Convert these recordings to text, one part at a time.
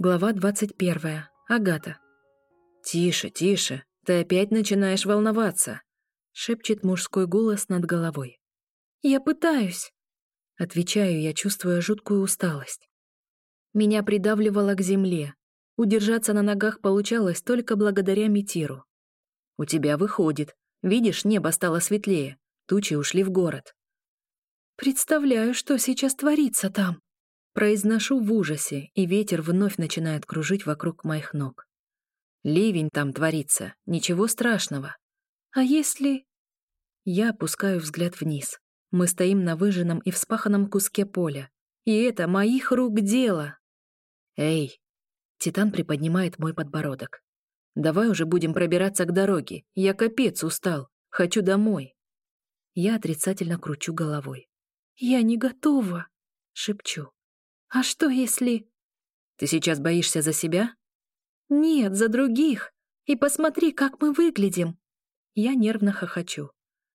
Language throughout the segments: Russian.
Глава 21. Агата. «Тише, тише, ты опять начинаешь волноваться», — шепчет мужской голос над головой. «Я пытаюсь», — отвечаю я, чувствуя жуткую усталость. Меня придавливало к земле. Удержаться на ногах получалось только благодаря Митиру. «У тебя выходит. Видишь, небо стало светлее. Тучи ушли в город». «Представляю, что сейчас творится там», Произношу в ужасе, и ветер вновь начинает кружить вокруг моих ног. Ливень там творится, ничего страшного. А если... Я опускаю взгляд вниз. Мы стоим на выжженном и вспаханном куске поля. И это моих рук дело. Эй! Титан приподнимает мой подбородок. Давай уже будем пробираться к дороге. Я капец устал. Хочу домой. Я отрицательно кручу головой. Я не готова, шепчу. А что если... Ты сейчас боишься за себя? Нет, за других. И посмотри, как мы выглядим. Я нервно хохочу.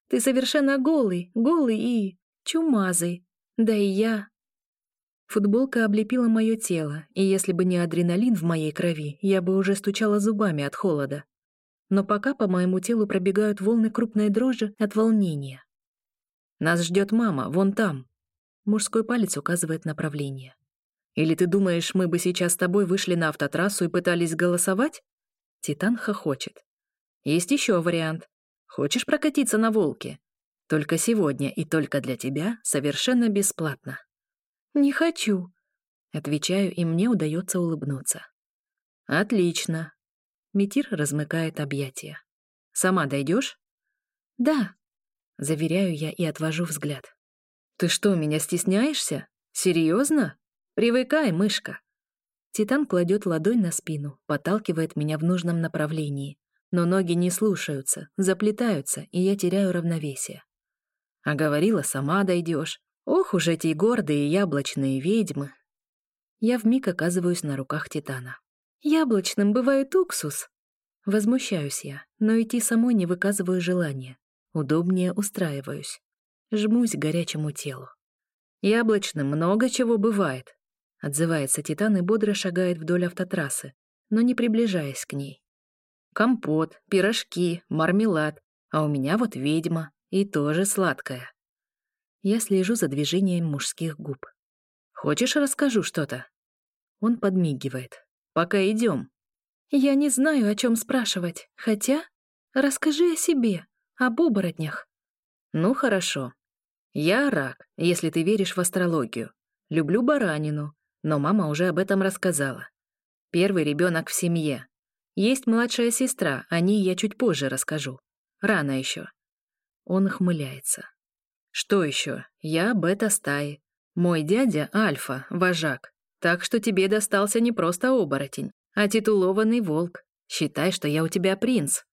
Ты совершенно голый, голый и... чумазый. Да и я... Футболка облепила мое тело, и если бы не адреналин в моей крови, я бы уже стучала зубами от холода. Но пока по моему телу пробегают волны крупной дрожи от волнения. Нас ждет мама, вон там. Мужской палец указывает направление. Или ты думаешь, мы бы сейчас с тобой вышли на автотрассу и пытались голосовать? Титан хохочет. Есть еще вариант. Хочешь прокатиться на «Волке»? Только сегодня и только для тебя совершенно бесплатно. Не хочу. Отвечаю, и мне удается улыбнуться. Отлично. Метир размыкает объятия. Сама дойдешь? Да. Заверяю я и отвожу взгляд. Ты что, меня стесняешься? Серьезно? «Привыкай, мышка!» Титан кладет ладонь на спину, подталкивает меня в нужном направлении. Но ноги не слушаются, заплетаются, и я теряю равновесие. А говорила, сама дойдешь. Ох уж эти гордые яблочные ведьмы. Я вмиг оказываюсь на руках Титана. Яблочным бывает уксус. Возмущаюсь я, но идти самой не выказываю желания. Удобнее устраиваюсь. Жмусь к горячему телу. Яблочным много чего бывает, Отзывается Титан и бодро шагает вдоль автотрассы, но не приближаясь к ней. Компот, пирожки, мармелад, а у меня вот ведьма, и тоже сладкая. Я слежу за движением мужских губ. «Хочешь, расскажу что-то?» Он подмигивает. «Пока идем. «Я не знаю, о чем спрашивать, хотя... Расскажи о себе, об оборотнях». «Ну, хорошо. Я рак, если ты веришь в астрологию. Люблю баранину, но мама уже об этом рассказала. Первый ребенок в семье. Есть младшая сестра, о ней я чуть позже расскажу. Рано еще. Он хмыляется. Что еще? Я бета-стаи. Мой дядя — альфа, вожак. Так что тебе достался не просто оборотень, а титулованный волк. Считай, что я у тебя принц.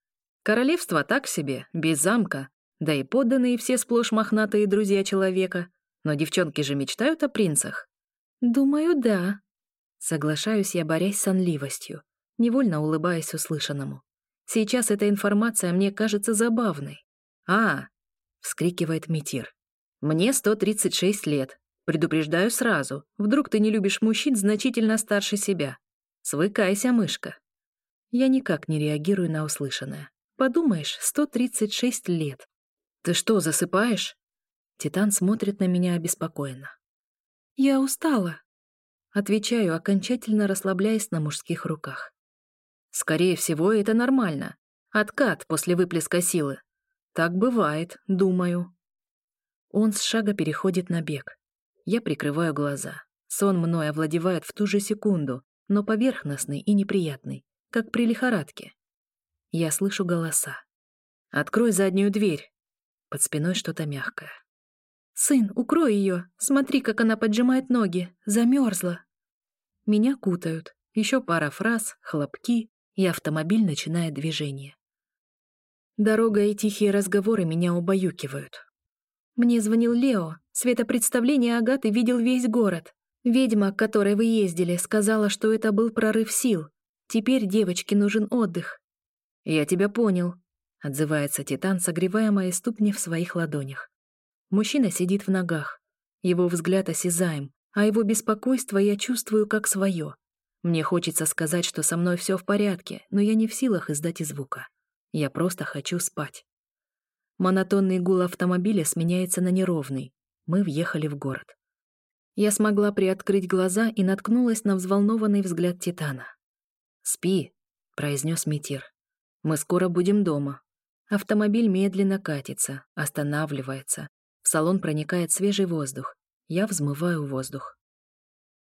Королевство так себе, без замка. Да и подданные все сплошь мохнатые друзья человека. Но девчонки же мечтают о принцах. «Думаю, да». Соглашаюсь я, борясь с сонливостью, невольно улыбаясь услышанному. Сейчас эта информация мне кажется забавной. «А!» — вскрикивает Митир. «Мне 136 лет. Предупреждаю сразу. Вдруг ты не любишь мужчин значительно старше себя. Свыкайся, мышка». Я никак не реагирую на услышанное. Подумаешь, 136 лет. «Ты что, засыпаешь?» Титан смотрит на меня обеспокоенно. «Я устала», — отвечаю, окончательно расслабляясь на мужских руках. «Скорее всего, это нормально. Откат после выплеска силы. Так бывает, думаю». Он с шага переходит на бег. Я прикрываю глаза. Сон мной овладевает в ту же секунду, но поверхностный и неприятный, как при лихорадке. Я слышу голоса. «Открой заднюю дверь!» Под спиной что-то мягкое. «Сын, укрой ее! Смотри, как она поджимает ноги! Замерзла!» Меня кутают. Еще пара фраз, хлопки, и автомобиль начинает движение. Дорога и тихие разговоры меня убаюкивают. Мне звонил Лео. Светопредставление Агаты видел весь город. Ведьма, к которой вы ездили, сказала, что это был прорыв сил. Теперь девочке нужен отдых. «Я тебя понял», — отзывается Титан, согревая мои ступни в своих ладонях. Мужчина сидит в ногах. Его взгляд осязаем, а его беспокойство я чувствую как свое. Мне хочется сказать, что со мной все в порядке, но я не в силах издать и звука. Я просто хочу спать. Монотонный гул автомобиля сменяется на неровный. Мы въехали в город. Я смогла приоткрыть глаза и наткнулась на взволнованный взгляд Титана. «Спи», — произнес Митир. «Мы скоро будем дома». Автомобиль медленно катится, останавливается. В салон проникает свежий воздух. Я взмываю воздух.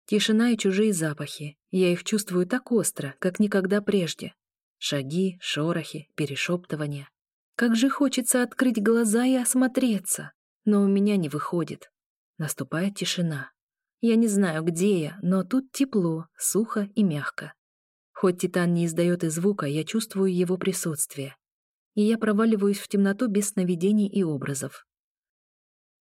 Тишина и чужие запахи. Я их чувствую так остро, как никогда прежде. Шаги, шорохи, перешептывания. Как же хочется открыть глаза и осмотреться. Но у меня не выходит. Наступает тишина. Я не знаю, где я, но тут тепло, сухо и мягко. Хоть Титан не издает и звука, я чувствую его присутствие. И я проваливаюсь в темноту без сновидений и образов.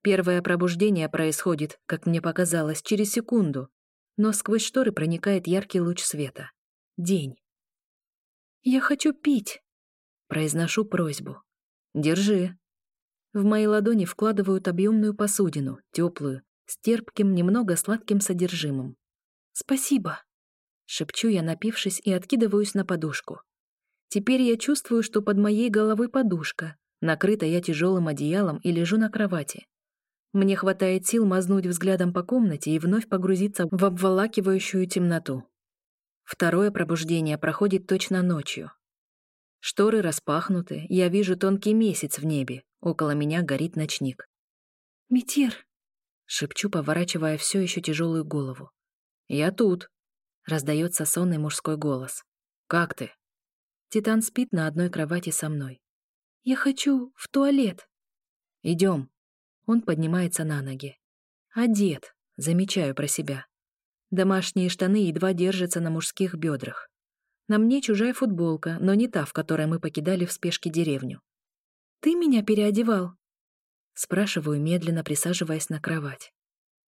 Первое пробуждение происходит, как мне показалось, через секунду, но сквозь шторы проникает яркий луч света. День. «Я хочу пить!» Произношу просьбу. «Держи!» В мои ладони вкладывают объемную посудину, теплую, с терпким, немного сладким содержимым. «Спасибо!» Шепчу я, напившись, и откидываюсь на подушку. Теперь я чувствую, что под моей головой подушка. Накрыта я тяжелым одеялом и лежу на кровати. Мне хватает сил мазнуть взглядом по комнате и вновь погрузиться в обволакивающую темноту. Второе пробуждение проходит точно ночью. Шторы распахнуты, я вижу тонкий месяц в небе, около меня горит ночник. «Метир!» — шепчу, поворачивая все еще тяжелую голову. «Я тут!» — раздается сонный мужской голос. «Как ты?» Титан спит на одной кровати со мной. «Я хочу в туалет!» Идем. Он поднимается на ноги. Одет, замечаю про себя. Домашние штаны едва держатся на мужских бедрах. На мне чужая футболка, но не та, в которой мы покидали в спешке деревню. «Ты меня переодевал?» Спрашиваю, медленно присаживаясь на кровать.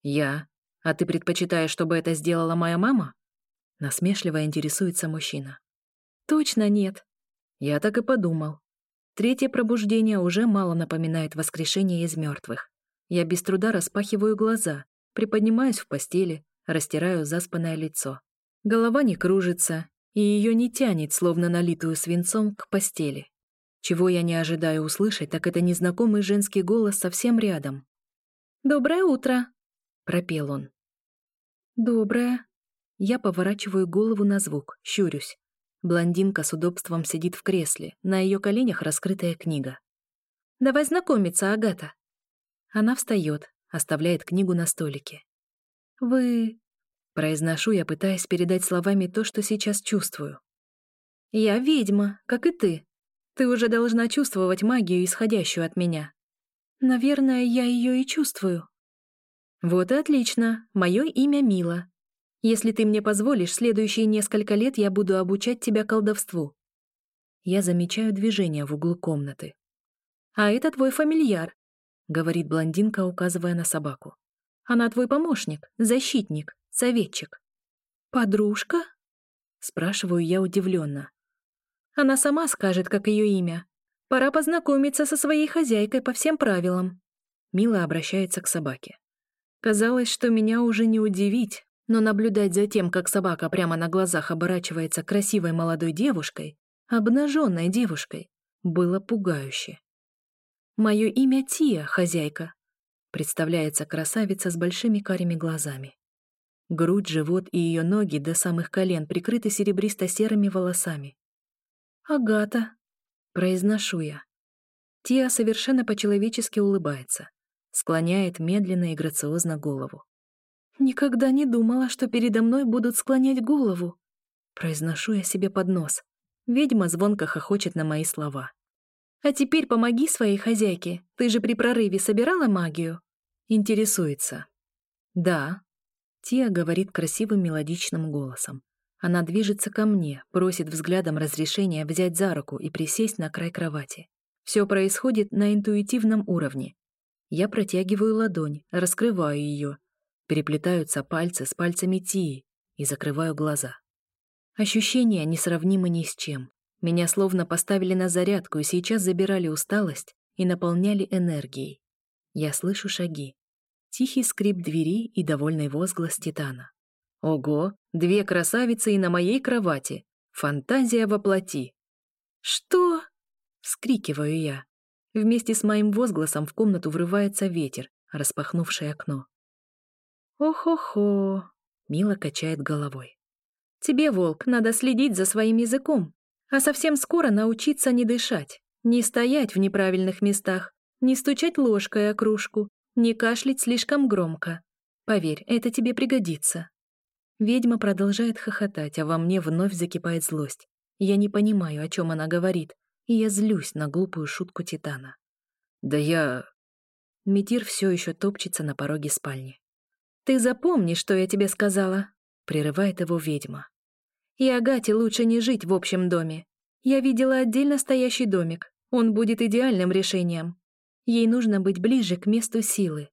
«Я? А ты предпочитаешь, чтобы это сделала моя мама?» Насмешливо интересуется мужчина. «Точно нет». Я так и подумал. Третье пробуждение уже мало напоминает воскрешение из мертвых. Я без труда распахиваю глаза, приподнимаюсь в постели, растираю заспанное лицо. Голова не кружится, и ее не тянет, словно налитую свинцом, к постели. Чего я не ожидаю услышать, так это незнакомый женский голос совсем рядом. «Доброе утро!» — пропел он. «Доброе». Я поворачиваю голову на звук, щурюсь. Блондинка с удобством сидит в кресле, на ее коленях раскрытая книга. «Давай знакомиться, Агата». Она встает, оставляет книгу на столике. «Вы...» — произношу я, пытаясь передать словами то, что сейчас чувствую. «Я ведьма, как и ты. Ты уже должна чувствовать магию, исходящую от меня». «Наверное, я ее и чувствую». «Вот и отлично. Мое имя Мила. Если ты мне позволишь, следующие несколько лет я буду обучать тебя колдовству. Я замечаю движение в углу комнаты. А это твой фамильяр, говорит блондинка, указывая на собаку. Она твой помощник, защитник, советчик. Подружка? спрашиваю я удивленно. Она сама скажет, как ее имя. Пора познакомиться со своей хозяйкой по всем правилам. Мила обращается к собаке. Казалось, что меня уже не удивить, но наблюдать за тем, как собака прямо на глазах оборачивается красивой молодой девушкой, обнаженной девушкой, было пугающе. «Мое имя Тия, хозяйка», — представляется красавица с большими карими глазами. Грудь, живот и ее ноги до самых колен прикрыты серебристо-серыми волосами. «Агата», — произношу я. Тия совершенно по-человечески улыбается, склоняет медленно и грациозно голову. Никогда не думала, что передо мной будут склонять голову. Произношу я себе под нос. Ведьма звонко хохочет на мои слова. А теперь помоги своей хозяйке. Ты же при прорыве собирала магию? Интересуется. Да. Тия говорит красивым мелодичным голосом. Она движется ко мне, просит взглядом разрешения взять за руку и присесть на край кровати. Все происходит на интуитивном уровне. Я протягиваю ладонь, раскрываю ее, Переплетаются пальцы с пальцами Тии и закрываю глаза. Ощущения несравнимы ни с чем. Меня словно поставили на зарядку и сейчас забирали усталость и наполняли энергией. Я слышу шаги. Тихий скрип двери и довольный возглас Титана. «Ого, Две красавицы и на моей кровати. Фантазия воплоти. «Что?» — вскрикиваю я. Вместе с моим возгласом в комнату врывается ветер, распахнувший окно. «Ох-охо!» — Мила качает головой. «Тебе, волк, надо следить за своим языком, а совсем скоро научиться не дышать, не стоять в неправильных местах, не стучать ложкой о кружку, не кашлять слишком громко. Поверь, это тебе пригодится». Ведьма продолжает хохотать, а во мне вновь закипает злость. Я не понимаю, о чем она говорит, и я злюсь на глупую шутку Титана. «Да я...» Метир все еще топчется на пороге спальни. «Ты запомни, что я тебе сказала», — прерывает его ведьма. «И Агате лучше не жить в общем доме. Я видела отдельно стоящий домик. Он будет идеальным решением. Ей нужно быть ближе к месту силы».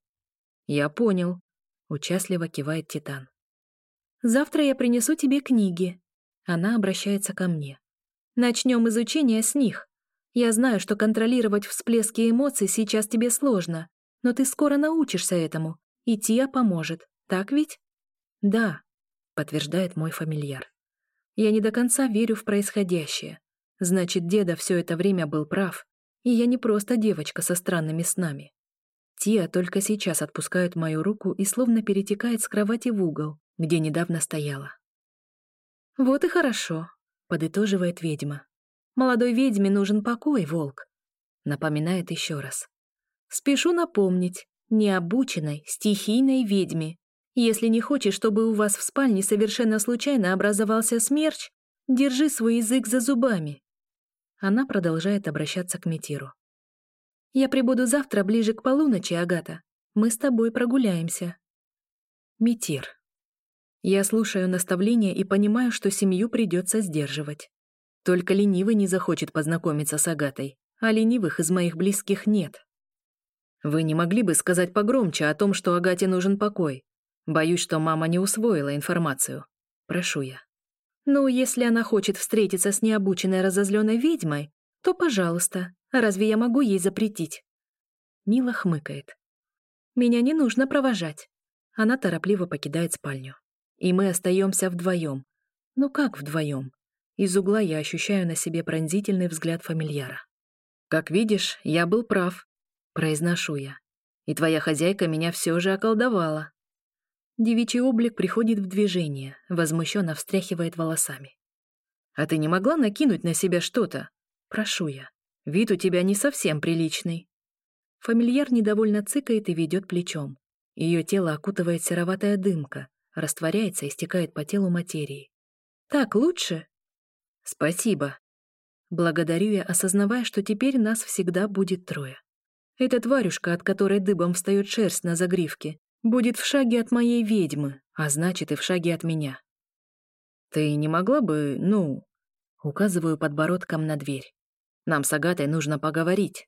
«Я понял», — участливо кивает Титан. Завтра я принесу тебе книги». Она обращается ко мне. «Начнем изучение с них. Я знаю, что контролировать всплески эмоций сейчас тебе сложно, но ты скоро научишься этому, и Тия поможет. Так ведь?» «Да», — подтверждает мой фамильяр. «Я не до конца верю в происходящее. Значит, деда все это время был прав, и я не просто девочка со странными снами. Тия только сейчас отпускает мою руку и словно перетекает с кровати в угол, где недавно стояла. «Вот и хорошо», — подытоживает ведьма. «Молодой ведьме нужен покой, волк», — напоминает еще раз. «Спешу напомнить, необученной, стихийной ведьме. Если не хочешь, чтобы у вас в спальне совершенно случайно образовался смерч, держи свой язык за зубами». Она продолжает обращаться к Метиру. «Я прибуду завтра ближе к полуночи, Агата. Мы с тобой прогуляемся». Метир. Я слушаю наставления и понимаю, что семью придется сдерживать. Только ленивый не захочет познакомиться с Агатой, а ленивых из моих близких нет. Вы не могли бы сказать погромче о том, что Агате нужен покой? Боюсь, что мама не усвоила информацию. Прошу я. Ну, если она хочет встретиться с необученной разозленной ведьмой, то пожалуйста. Разве я могу ей запретить? Мила хмыкает. Меня не нужно провожать. Она торопливо покидает спальню. И мы остаемся вдвоем. Ну как вдвоем? Из угла я ощущаю на себе пронзительный взгляд фамильяра. «Как видишь, я был прав», — произношу я. «И твоя хозяйка меня все же околдовала». Девичий облик приходит в движение, возмущенно встряхивает волосами. «А ты не могла накинуть на себя что-то?» «Прошу я. Вид у тебя не совсем приличный». Фамильяр недовольно цыкает и ведет плечом. Ее тело окутывает сероватая дымка, растворяется и стекает по телу материи. «Так лучше?» «Спасибо». Благодарю я, осознавая, что теперь нас всегда будет трое. Эта тварюшка, от которой дыбом встает шерсть на загривке, будет в шаге от моей ведьмы, а значит и в шаге от меня. «Ты не могла бы, ну...» Указываю подбородком на дверь. «Нам с Агатой нужно поговорить».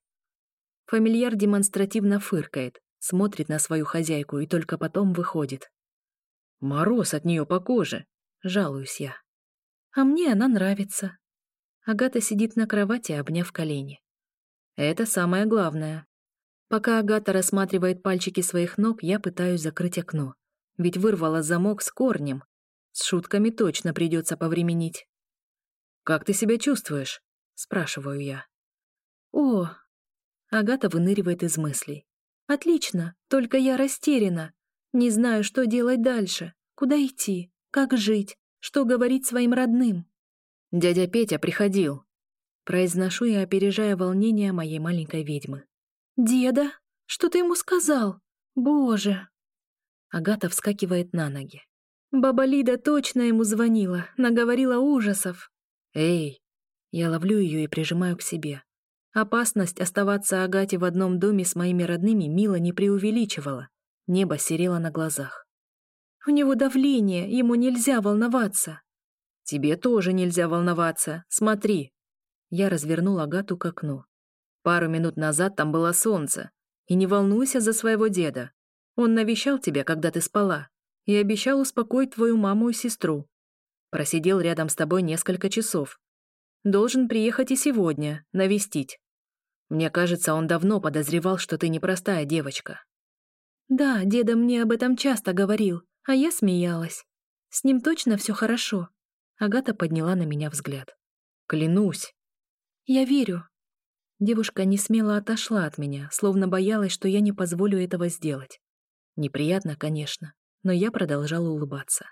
Фамильяр демонстративно фыркает, смотрит на свою хозяйку и только потом выходит. Мороз от нее по коже, жалуюсь я. А мне она нравится. Агата сидит на кровати, обняв колени. Это самое главное. Пока Агата рассматривает пальчики своих ног, я пытаюсь закрыть окно. Ведь вырвала замок с корнем. С шутками точно придется повременить. «Как ты себя чувствуешь?» — спрашиваю я. «О!» Агата выныривает из мыслей. «Отлично, только я растеряна. Не знаю, что делать дальше, куда идти, как жить, что говорить своим родным. «Дядя Петя приходил», — произношу я, опережая волнение моей маленькой ведьмы. «Деда? Что ты ему сказал? Боже!» Агата вскакивает на ноги. Баба Лида точно ему звонила, наговорила ужасов. «Эй!» Я ловлю ее и прижимаю к себе. Опасность оставаться Агате в одном доме с моими родными Мила не преувеличивала. Небо серело на глазах. «У него давление, ему нельзя волноваться». «Тебе тоже нельзя волноваться. Смотри». Я развернул Агату к окну. Пару минут назад там было солнце. И не волнуйся за своего деда. Он навещал тебя, когда ты спала, и обещал успокоить твою маму и сестру. Просидел рядом с тобой несколько часов. Должен приехать и сегодня, навестить. Мне кажется, он давно подозревал, что ты непростая девочка. Да, деда мне об этом часто говорил, а я смеялась. С ним точно все хорошо?» Агата подняла на меня взгляд. «Клянусь!» «Я верю». Девушка не смело отошла от меня, словно боялась, что я не позволю этого сделать. Неприятно, конечно, но я продолжала улыбаться.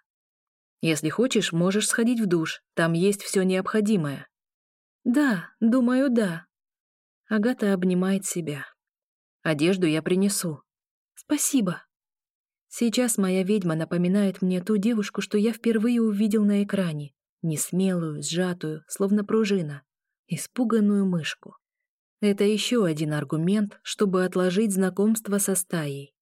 «Если хочешь, можешь сходить в душ, там есть все необходимое». «Да, думаю, да». Агата обнимает себя. «Одежду я принесу». «Спасибо». Сейчас моя ведьма напоминает мне ту девушку, что я впервые увидел на экране. Несмелую, сжатую, словно пружина. Испуганную мышку. Это еще один аргумент, чтобы отложить знакомство со стаей.